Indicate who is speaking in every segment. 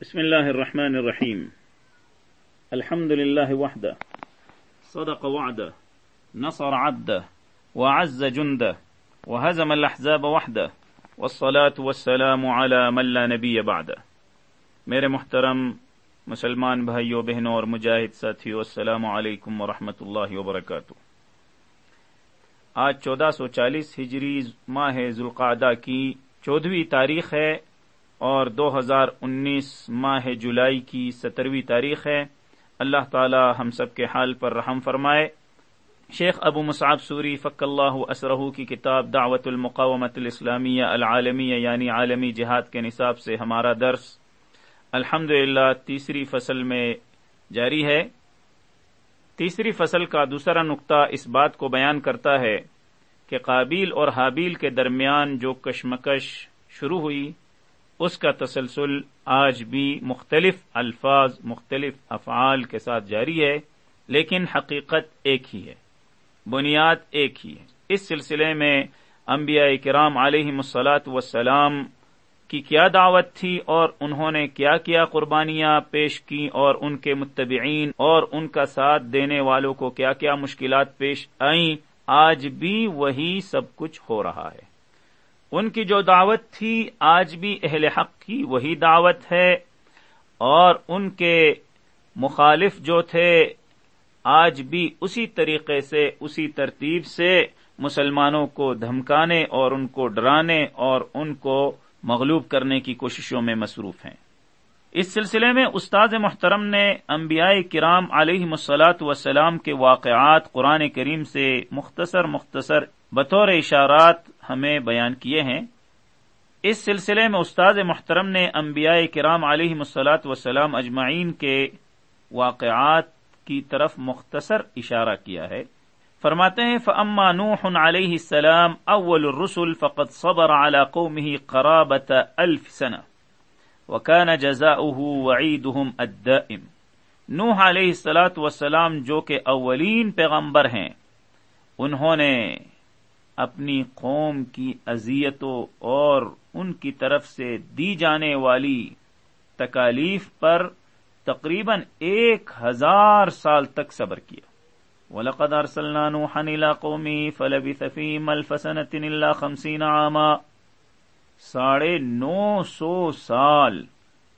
Speaker 1: بسم الله الرحمن الرحيم الحمد لله وحده صدق وعده نصر عبده وعز جنده وهزم الأحزاب وحده والصلاة والسلام على من لا نبي بعده میرے محترم مسلمان بھائیوں، بہنوں اور مجاہد ساتھیوں، السلام علیکم ورحمۃ اللہ وبرکاتہ. آج چودہ سو چالیس ہجری ماہ ذوالقعدہ کی چودہویں تاریخ ہے اور دو ہزار انیس ماہ جولائی کی سترویں تاریخ ہے۔ اللہ تعالی ہم سب کے حال پر رحم فرمائے۔ شیخ ابو مصعب سوری فق اللہ اسرہ کی کتاب دعوت المقامت الاسلامیہ العالمیہ یعنی عالمی جہاد کے نصاب سے ہمارا درس الحمد تیسری فصل میں جاری ہے۔ تیسری فصل کا دوسرا نقطہ اس بات کو بیان کرتا ہے کہ قابیل اور حابیل کے درمیان جو کشمکش شروع ہوئی اس کا تسلسل آج بھی مختلف الفاظ، مختلف افعال کے ساتھ جاری ہے، لیکن حقیقت ایک ہی ہے، بنیاد ایک ہی ہے۔ اس سلسلے میں انبیاء کرام علیہ مسلاط وسلام کی کیا دعوت تھی اور انہوں نے کیا کیا قربانیاں پیش کی اور ان کے متبعین اور ان کا ساتھ دینے والوں کو کیا کیا مشکلات پیش آئیں، آج بھی وہی سب کچھ ہو رہا ہے۔ ان کی جو دعوت تھی، آج بھی اہل حق کی وہی دعوت ہے۔ اور ان کے مخالف جو تھے، آج بھی اسی طریقے سے، اسی ترتیب سے مسلمانوں کو دھمکانے اور ان کو ڈرانے اور ان کو مغلوب کرنے کی کوششوں میں مصروف ہیں۔ اس سلسلے میں استاد محترم نے انبیاء کرام علیہ مسلاط وسلام کے واقعات قرآن کریم سے مختصر مختصر بطور اشارات ہمیں بیان کیے ہیں۔ اس سلسلے میں استاد محترم نے انبیاء کرام علیہ مسلاط وسلام اجمعین کے واقعات کی طرف مختصر اشارہ کیا ہے۔ فرماتے ہیں فما نوح علیہ السلام اول الرسل فقط صبر على قومه قرابة الف سنة وكان جزاؤه وعيدهم الدائم۔ نوح علیہ السلاۃ وسلام جو کہ اولین پیغمبر ہیں، انہوں نے اپنی قوم کی اذیتوں اور ان کی طرف سے دی جانے والی تکالیف پر تقریباً ایک ہزار سال تک صبر کیا۔ ولقد ارسلنا نوحا الى قومي فلبث فيهم الف سنه الا 50 عاما۔ ساڑھے نو سو سال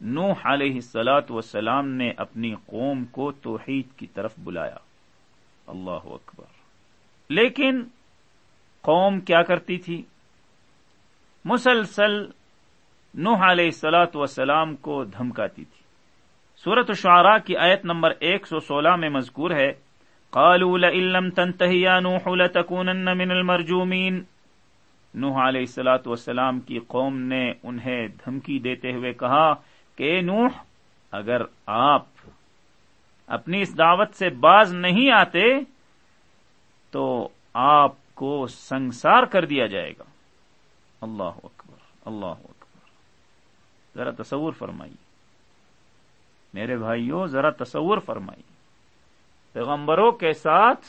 Speaker 1: نوح علیہ السلاۃ وسلام نے اپنی قوم کو توحید کی طرف بلایا۔ اللہ اکبر۔ لیکن قوم کیا کرتی تھی؟ مسلسل نوح علیہ السلاۃ وسلام کو دھمکاتی تھی۔ سورت الشعراء کی آیت نمبر ایک سو سولہ میں مذکور ہے، قالوا لئن تنتهي يا نوح لتكونن من المرجومين نوح علیہ السلاۃ وسلام کی قوم نے انہیں دھمکی دیتے ہوئے کہا کہ نوح، اگر آپ اپنی اس دعوت سے باز نہیں آتے، تو آپ کو سنسار کر دیا جائے گا۔ اللہ اکبر اللہ اکبر۔ ذرا تصور فرمائیے۔ میرے بھائیوں، ذرا تصور فرمائیے۔ پیغمبروں کے ساتھ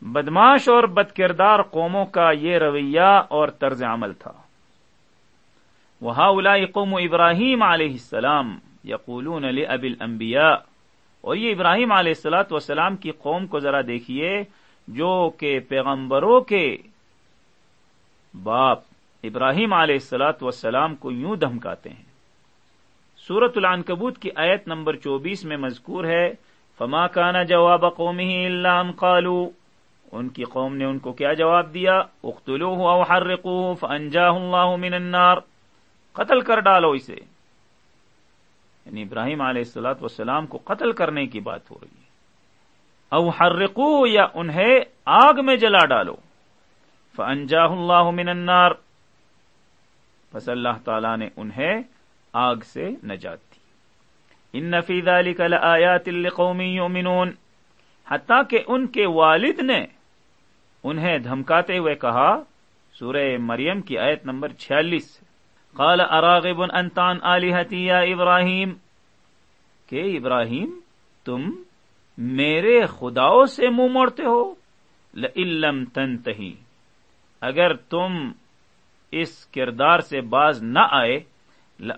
Speaker 1: بدماش اور بد کردار قوموں کا یہ رویہ اور طرز عمل تھا۔ وہاں الا قوم ابراہیم علیہ السلام یقولون علی اب الانبیاء اور یہ ابراہیم علیہ السلاۃ وسلام کی قوم کو ذرا دیکھیے۔ جو کہ پیغمبروں کے باپ ابراہیم علیہ السلاۃ وسلام کو یوں دھمکاتے ہیں۔ سورت العنکبوت کی آیت نمبر چوبیس میں مذکور ہے، فما کانا جواب قومی اللہ قالو ان کی قوم نے ان کو کیا جواب دیا؟ اختلو او حرقو فانجاہ اللہ من النار۔ قتل کر ڈالو اسے۔ یعنی ابراہیم علیہ السلاۃ وسلام کو قتل کرنے کی بات ہو رہی ہے۔ او حرقو یا انہیں آگ میں جلا ڈالو۔ فانجاہ اللہ من النار۔ پس اللہ تعالی نے انہیں آگ سے نجات دی۔ ان نفی ذلك لآیات لقوم یؤمنون حتیٰ کہ ان کے والد نے انہیں دھمکاتے ہوئے کہا، سورہ مریم کی آیت نمبر چھیالیس قال اراغب انتان آلہتی یا ابراہیم کہ ابراہیم، تم میرے خداؤں سے منہ مو موڑتے ہو؟ لم تن اگر تم اس کردار سے باز نہ آئے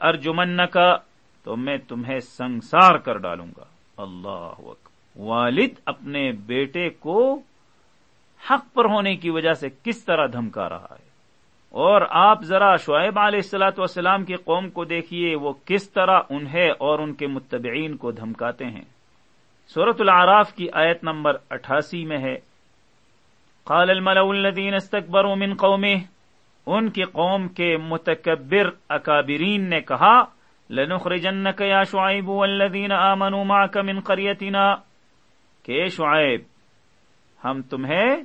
Speaker 1: ارجمن کا تو میں تمہیں سنسار کر ڈالوں گا۔ اللہ والد اپنے بیٹے کو حق پر ہونے کی وجہ سے کس طرح دھمکا رہا ہے؟ اور آپ ذرا شعیب علیہ السلاۃ والسلام کی قوم کو دیکھیے، وہ کس طرح انہیں اور ان کے متبعین کو دھمکاتے ہیں۔ صورت العراف کی آیت نمبر اٹھاسی میں ہے۔ قال الملأ الذين استكبروا من قومه، ان کی قوم کے متکبر اکابرین نے کہا لنخرجنك يا شعيب والذين آمنوا معك من قريتنا کہ شعیب، ہم تمہیں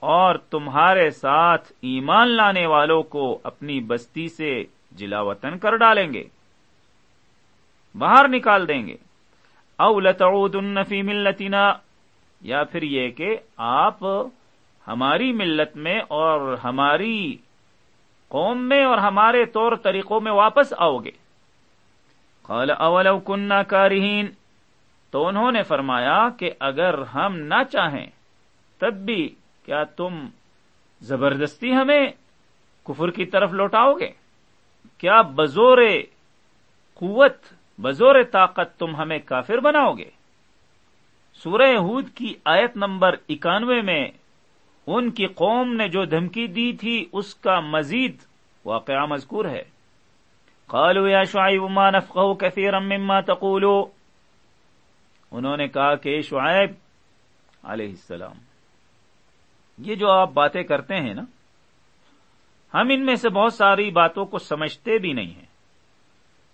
Speaker 1: اور تمہارے ساتھ ایمان لانے والوں کو اپنی بستی سے جلا وطن کر ڈالیں گے، باہر نکال دیں گے۔ او لتعودن فی ملتنا، یا پھر یہ کہ آپ ہماری ملت میں اور ہماری قوم میں اور ہمارے طور طریقوں میں واپس آؤ گے۔ قال اولو کننا کارہین، تو انہوں نے فرمایا کہ اگر ہم نہ چاہیں، تب بھی کیا تم زبردستی ہمیں کفر کی طرف لوٹاؤ گے؟ کیا بزور قوت بزور طاقت تم ہمیں کافر بناؤ گے۔ سورہ ہود کی آیت نمبر اکانوے میں ان کی قوم نے جو دھمکی دی تھی، اس کا مزید واقعہ مذکور ہے۔ قالوا یا شعیب ما نفقه كثيرا مما تقولو انہوں نے کہا کہ شعیب علیہ السلام، یہ جو آپ باتیں کرتے ہیں نا، ہم ان میں سے بہت ساری باتوں کو سمجھتے بھی نہیں ہیں۔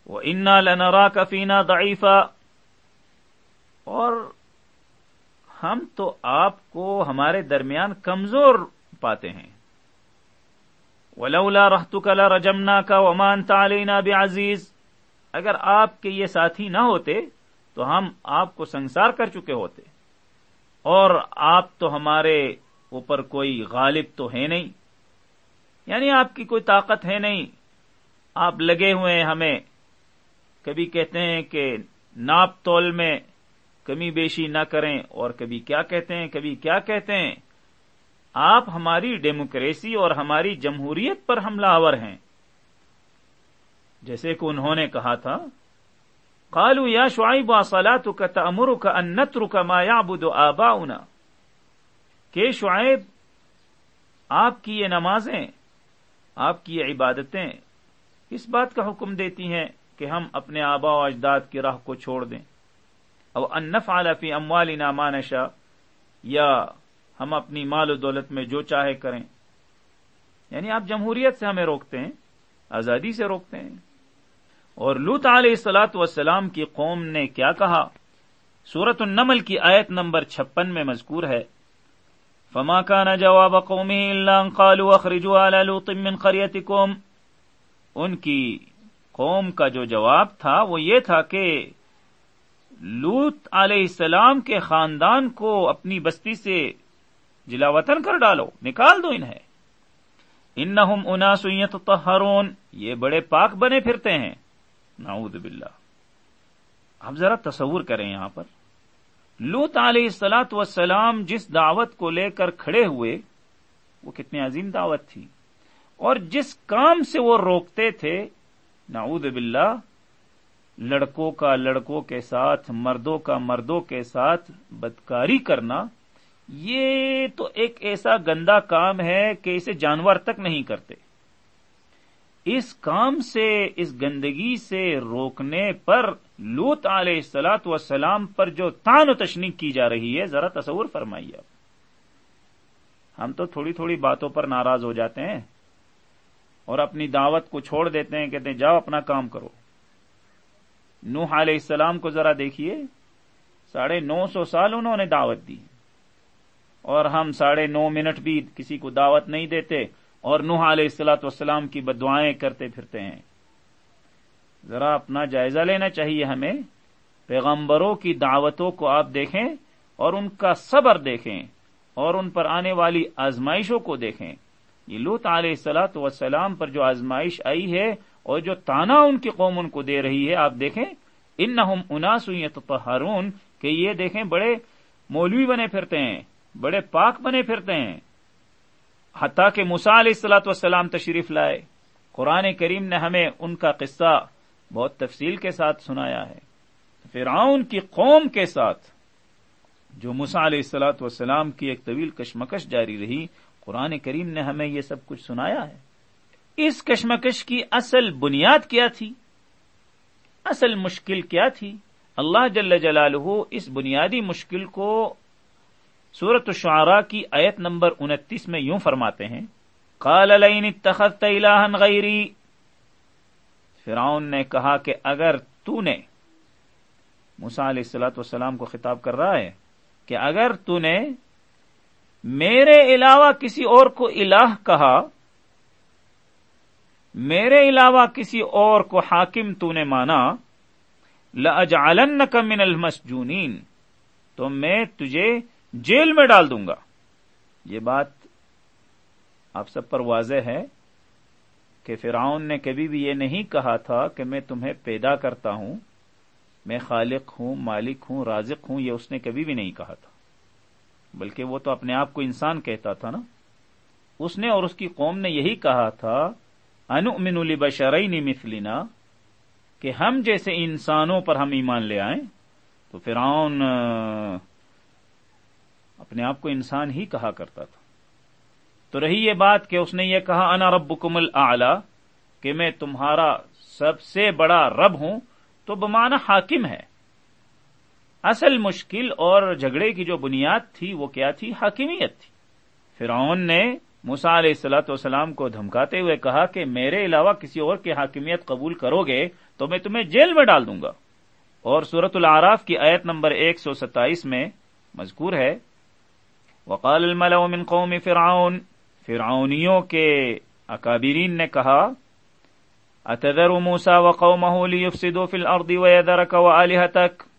Speaker 1: وہ انا لنرا کفینا ضعیفہ اور ہم تو آپ کو ہمارے درمیان کمزور پاتے ہیں۔ ولولا رحت رجمنا کا ومان تعلینا بعزیز اگر آپ کے یہ ساتھی نہ ہوتے تو ہم آپ کو سنسار کر چکے ہوتے۔ اور آپ تو ہمارے اوپر کوئی غالب تو ہے نہیں۔ یعنی آپ کی کوئی طاقت ہے نہیں۔ آپ لگے ہوئے ہیں ہمیں۔ کبھی کہتے ہیں کہ ناپ تول میں کمی بیشی نہ کریں اور کبھی کیا کہتے ہیں، کبھی کیا کہتے ہیں؟ آپ ہماری ڈیموکریسی اور ہماری جمہوریت پر حملہ آور ہیں۔ جیسے کہ انہوں نے کہا تھا کالو یا شعیب سلاد کا تمر کا انتر کا مایا بدو آبا کہ شعیب، آپ کی یہ نمازیں، آپ کی یہ عبادتیں اس بات کا حکم دیتی ہیں کہ ہم اپنے آبا و اجداد کی راہ کو چھوڑ دیں۔ او انف عالفی اموال نامانشا یا ہم اپنی مال و دولت میں جو چاہے کریں۔ یعنی آپ جمہوریت سے ہمیں روکتے ہیں، آزادی سے روکتے ہیں۔ اور لوت علیہ السلاۃ وسلام کی قوم نے کیا کہا؟ سورت النمل کی آیت نمبر چھپن میں مذکور ہے، فما کا نہ جواب قومی اللہ لوط من قریتکم ان کی قوم کا جو جواب تھا وہ یہ تھا کہ لوت علیہ السلام کے خاندان کو اپنی بستی سے جلا وطن کر ڈالو، نکال دو انہیں۔ ان انا سیت یہ بڑے پاک بنے پھرتے ہیں۔ نعوذ باللہ۔ آپ ذرا تصور کریں یہاں پر۔ لوت علیہ السلاۃ وسلام جس دعوت کو لے کر کھڑے ہوئے، وہ کتنی عظیم دعوت تھی۔ اور جس کام سے وہ روکتے تھے نعوذ باللہ، لڑکوں کا لڑکوں کے ساتھ، مردوں کا مردوں کے ساتھ بدکاری کرنا، یہ تو ایک ایسا گندا کام ہے کہ اسے جانور تک نہیں کرتے۔ اس کام سے، اس گندگی سے روکنے پر لوت علیہ السلاط وسلام پر جو تان و تشنی کی جا رہی ہے، ذرا تصور فرمائیے ہم تو تھوڑی تھوڑی باتوں پر ناراض ہو جاتے ہیں۔ اور اپنی دعوت کو چھوڑ دیتے ہیں، کہتے ہیں، جاؤ اپنا کام کرو۔ نوح علیہ السلام کو ذرا دیکھیے، ساڑھے نو سو سال انہوں نے دعوت دی۔ اور ہم ساڑھے نو منٹ بھی کسی کو دعوت نہیں دیتے، اور نوح علیہ السلاۃ والسلام کی بدوائیں کرتے پھرتے ہیں۔ ذرا اپنا جائزہ لینا چاہیے ہمیں۔ پیغمبروں کی دعوتوں کو آپ دیکھیں اور ان کا صبر دیکھیں اور ان پر آنے والی آزمائشوں کو دیکھیں۔ یہ لوت علیہ السلاۃ وسلام پر جو آزمائش آئی ہے اور جو تانا ان کی قوم ان کو دے رہی ہے، آپ دیکھیں ان نہ اناس ہارون کہ یہ دیکھیں، بڑے مولوی بنے پھرتے ہیں، بڑے پاک بنے پھرتے ہیں۔ حتیٰ کہ مسا علیہ السلاۃ وسلام تشریف لائے۔ قرآن کریم نے ہمیں ان کا قصہ بہت تفصیل کے ساتھ سنایا ہے۔ فرعون کی قوم کے ساتھ جو مسا علیہ السلاۃ والسلام کی ایک طویل کشمکش جاری رہی قرآن کریم نے ہمیں یہ سب کچھ سنایا ہے۔ اس کشمکش کی اصل بنیاد کیا تھی؟ اصل مشکل کیا تھی؟ اللہ جل جلالہ اس بنیادی مشکل کو سورت الشعراء کی آیت نمبر انتیس میں یوں فرماتے ہیں۔ قال لئن اتخذت الہا غیری۔ فرعون نے کہا کہ اگر تو نے موسا علیہ السلاۃ والسلام کو خطاب کر رہا ہے کہ اگر تو نے میرے علاوہ کسی اور کو الہ کہا، میرے علاوہ کسی اور کو حاکم تو نے مانا لجعلنک من المسجونین تو میں تجھے جیل میں ڈال دوں گا۔ یہ بات آپ سب پر واضح ہے کہ فرعون نے کبھی بھی یہ نہیں کہا تھا کہ میں تمہیں پیدا کرتا ہوں، میں خالق ہوں، مالک ہوں، رازق ہوں، یہ اس نے کبھی بھی نہیں کہا تھا۔ بلکہ وہ تو اپنے آپ کو انسان کہتا تھا نا۔ اس نے اور اس کی قوم نے یہی کہا تھا انؤمن لبشرین مثلنا، کہ ہم جیسے انسانوں پر ہم ایمان لے آئیں، تو فرعون اپنے آپ کو انسان ہی کہا کرتا تھا۔ تو رہی یہ بات کہ اس نے یہ کہا، انا ربکم الاعلی، کہ میں تمہارا سب سے بڑا رب ہوں، تو بمانا حاکم ہے۔ اصل مشکل اور جھگڑے کی جو بنیاد تھی وہ کیا تھی؟ حاکمیت تھی۔ فرعون نے موسا علیہ السلاۃ والسلام کو دھمکاتے ہوئے کہا کہ میرے علاوہ کسی اور کی حاکمیت قبول کرو گے تو میں تمہیں جیل میں ڈال دوں گا۔ اور سورت العراف کی آیت نمبر ایک سو ستائیس میں مذکور ہے، وقال الملأ من قوم فرعون، فرعونیوں کے اکابرین نے کہا اتذر موسا وقومه ليفسدوا في الارض ويذرك والهتك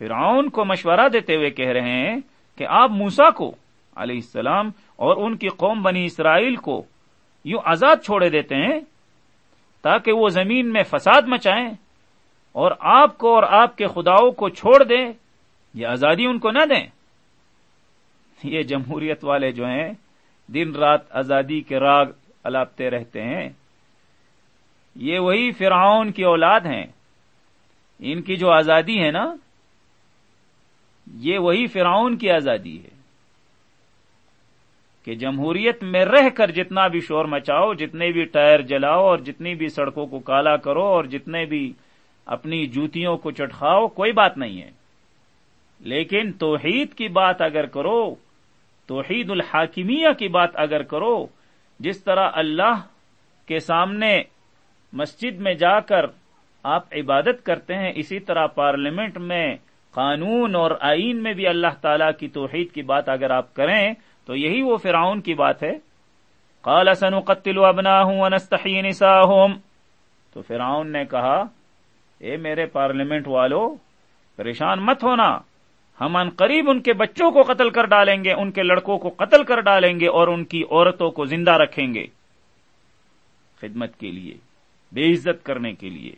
Speaker 1: فرعون کو مشورہ دیتے ہوئے کہہ رہے ہیں کہ آپ موسا کو علیہ السلام اور ان کی قوم بنی اسرائیل کو یوں آزاد چھوڑے دیتے ہیں تاکہ وہ زمین میں فساد مچائیں اور آپ کو اور آپ کے خداؤں کو چھوڑ دیں یہ آزادی ان کو نہ دیں۔ یہ جمہوریت والے جو ہیں، دن رات آزادی کے راگ الاپتے رہتے ہیں۔ یہ وہی فرعون کی اولاد ہیں۔ ان کی جو آزادی ہے نا یہ وہی فرعون کی آزادی ہے کہ جمہوریت میں رہ کر جتنا بھی شور مچاؤ، جتنے بھی ٹائر جلاؤ اور جتنی بھی سڑکوں کو کالا کرو اور جتنے بھی اپنی جوتیوں کو چٹکاؤ کوئی بات نہیں ہے۔ لیکن توحید کی بات اگر کرو، توحید الحاکمیہ کی بات اگر کرو، جس طرح اللہ کے سامنے مسجد میں جا کر آپ عبادت کرتے ہیں، اسی طرح پارلیمنٹ میں قانون اور آئین میں بھی اللہ تعالی کی توحید کی بات اگر آپ کریں، تو یہی وہ فرعون کی بات ہے۔ قال سنقتل ابناهم ونستحيي نساهم تو فرعون نے کہا، اے میرے پارلیمنٹ والو، پریشان مت ہونا۔ ہم ان قریب ان کے بچوں کو قتل کر ڈالیں گے، ان کے لڑکوں کو قتل کر ڈالیں گے اور ان کی عورتوں کو زندہ رکھیں گے۔ خدمت کے لیے، بے عزت کرنے کے لیے۔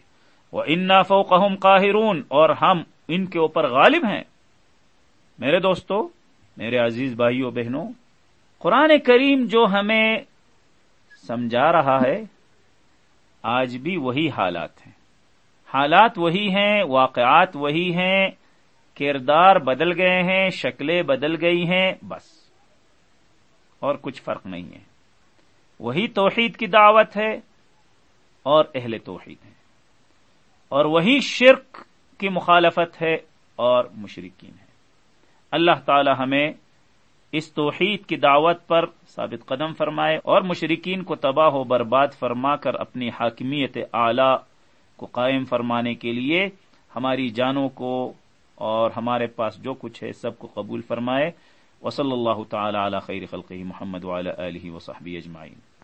Speaker 1: وہ انا فوقہم قاہرون اور ہم ان کے اوپر غالب ہیں۔ میرے دوستو، میرے عزیز بھائیوں، بہنوں، قرآن کریم جو ہمیں سمجھا رہا ہے، آج بھی وہی حالات ہیں۔ حالات وہی ہیں، واقعات وہی ہیں، کردار بدل گئے ہیں، شکلیں بدل گئی ہیں، بس۔ اور کچھ فرق نہیں ہے۔ وہی توحید کی دعوت ہے اور اہل توحید ہے اور وہی شرک کی مخالفت ہے اور مشرقین ہے۔ اللہ تعالی ہمیں اس توحید کی دعوت پر ثابت قدم فرمائے اور مشرقین کو تباہ و برباد فرما کر اپنی حاکمیت اعلی کو قائم فرمانے کے لیے ہماری جانوں کو اور ہمارے پاس جو کچھ ہے سب کو قبول فرمائے۔ وصلی اللہ تعالی علی خیر خلقی محمد علیہ وصحبی اجمعین۔